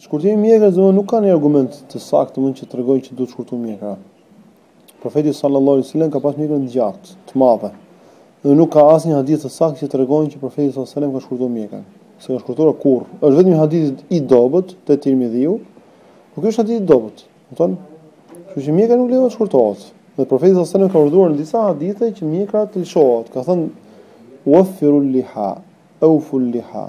Shkurtimi i mjekrës domethënë nuk ka një argument të saktë domethënë që tregon që duhet shkurtuar mjekra. Profeti sallallahu alaihi wasallam ka pas mjekrën të gjatë, të madhe. Dhe nuk ka asnjë hadith të saktë që tregon që profeti sallallahu alaihi wasallam ka shkurtuar mjekrën. S'e ka shkurtuar kurrë. Është vetëm një hadith i dobët te Tirmidhiu. Po ky është hadith i dobët. Kupton? Kështu që mjekra nuk lejohet të shkurtohet. Dhe profeti sallallahu alaihi wasallam ka urdhëruar në disa hadithe që mjekra të lëshohet. Ka thënë: "Wafirul liha, awful liha."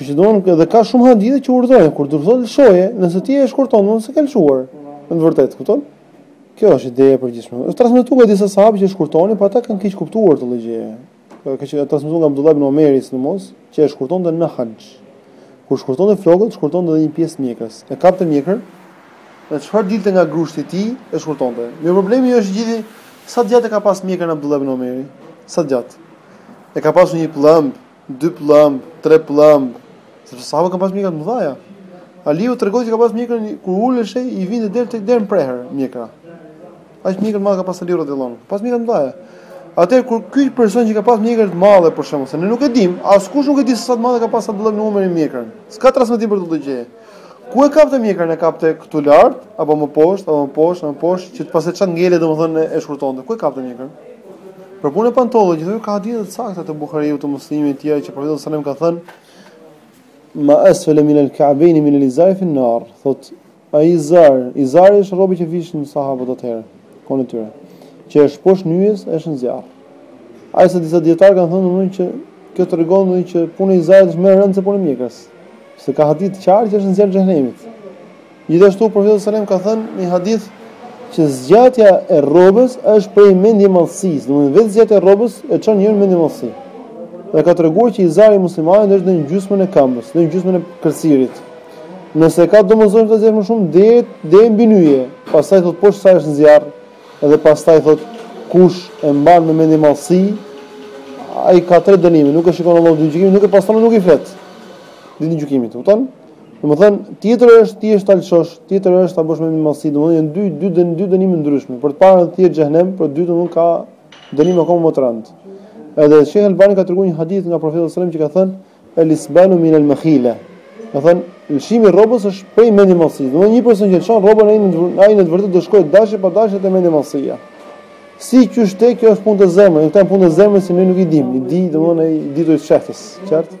Kështu që domethënë dhe ka shumë hadithe që urdhërojnë kur do të thotë lëshoje, nëse ti e shkurton, do të thotë s'e ke lëshuar. Në të vërtetë, kupton? Kjo është ideja e përgjithshme. Është transmetuar nga disa sahabë që shkurtonin, por ata kanë keqkuptuar këtë gjë. Kjo që është transmetuar nga Abdullah ibn Omeri, sidomos, që e shkurtonte në haxh. Kur shkurtonte flokët, shkurtonte edhe një pjesë mjekrës. E kapte mjekrën, dhe çfarë dilte nga grushti i tij, e shkurtonte. Mirë, problemi është gjithë sa gjatë e ka pas mjekrën Abdullah ibn Omeri. Sa gjatë? E ka pasur një pllamb dy pllamb, tre pllamb, sepse sahabët kanë pas mjekra të mëdha. Aliu tregohet se ka pas mjekrën kur uleshe i vinte deri tek deri në prehër mjekra. Aq mjekër të madhe ka pas Aliu radhiyallahu anhu. Pas mjekër të madhe. Atëherë kur ky person që ka pas mjekër të madhe për shembull, se ne nuk e dimë, askush nuk e di sa të madhe ka pas Abdullah ibn Umari mjekrën. S'ka transmetim për këtë gjë. Ku e kapte mjekrën e kapte këtu lart apo më poshtë, apo më poshtë, apo më poshtë, që pastaj ça ngelet domethënë e shkurtonte. Ku e kapte mjekra? Për punën e pantallonave, gjithë ka hadithe të sakta te Buhariu te Muslimi të tjerë që profeti sallallahu alajhi wasallam ka thënë ma asfala min al-ka'bayn min al-izar fi an-nar. Thot ai izar, izari është rroba që vishnin sahabët atëherë, konë tyre, që është poshtë nyjes është në zjarr. Aq sa disa dijetarë kanë thënë domethënë që kjo tregon domethënë që puna e izarit është më e rëndë se puna e mjekrës, se ka hadith të qartë që është në zjarr të xhehenemit. Gjithashtu profeti sallallahu alajhi wasallam ka thënë në hadith që zgjatja e rrobës është prej mendjemadhësisë, domethënë vetë zgjatja e rrobës e çon njeriun në mendjemadhësi. Dhe ka treguar që izari i muslimanit është në gjysmën e këmbës, në gjysmën e kërcirit. Nëse ka domosdoshmëri ta zgjatë më shumë deri deri mbi nyje, pastaj thotë poshtë saj është në zjarr, Edhe pastaj thotë kush e mban me mendjemadhësi, ai ka tre dënime, nuk e shikon Allahu ditën e gjykimit, nuk e pastron, nuk i flet. Ditën e gjykimit, e kupton? Domethën, tjetër është thjesht ta lshosh, tjetër është ta bësh me mendjemadhësi, domethën janë dy dy dën dy dënime të ndryshme. Për të parën thjesht xhehenem, për të dytën ka dënim akoma më të rëndë. Edhe Sheikh Albani ka treguar një hadith nga profeti sallallahu alajhi wasallam që ka thënë El isbalu min el makhila. Domethënë lëshimi i rrobës është prej mendjemadhësisë. Do një person që lëshon rrobën ai në ai në të vërtetë do shkojë dashje pa dashje te mendjemadhësia. Si qysh tek, kjo është punë e zemrës, këta janë punë të zemrës që ne nuk i dimë. I di, domthonë ai, dituesi i të fshehtës, qartë?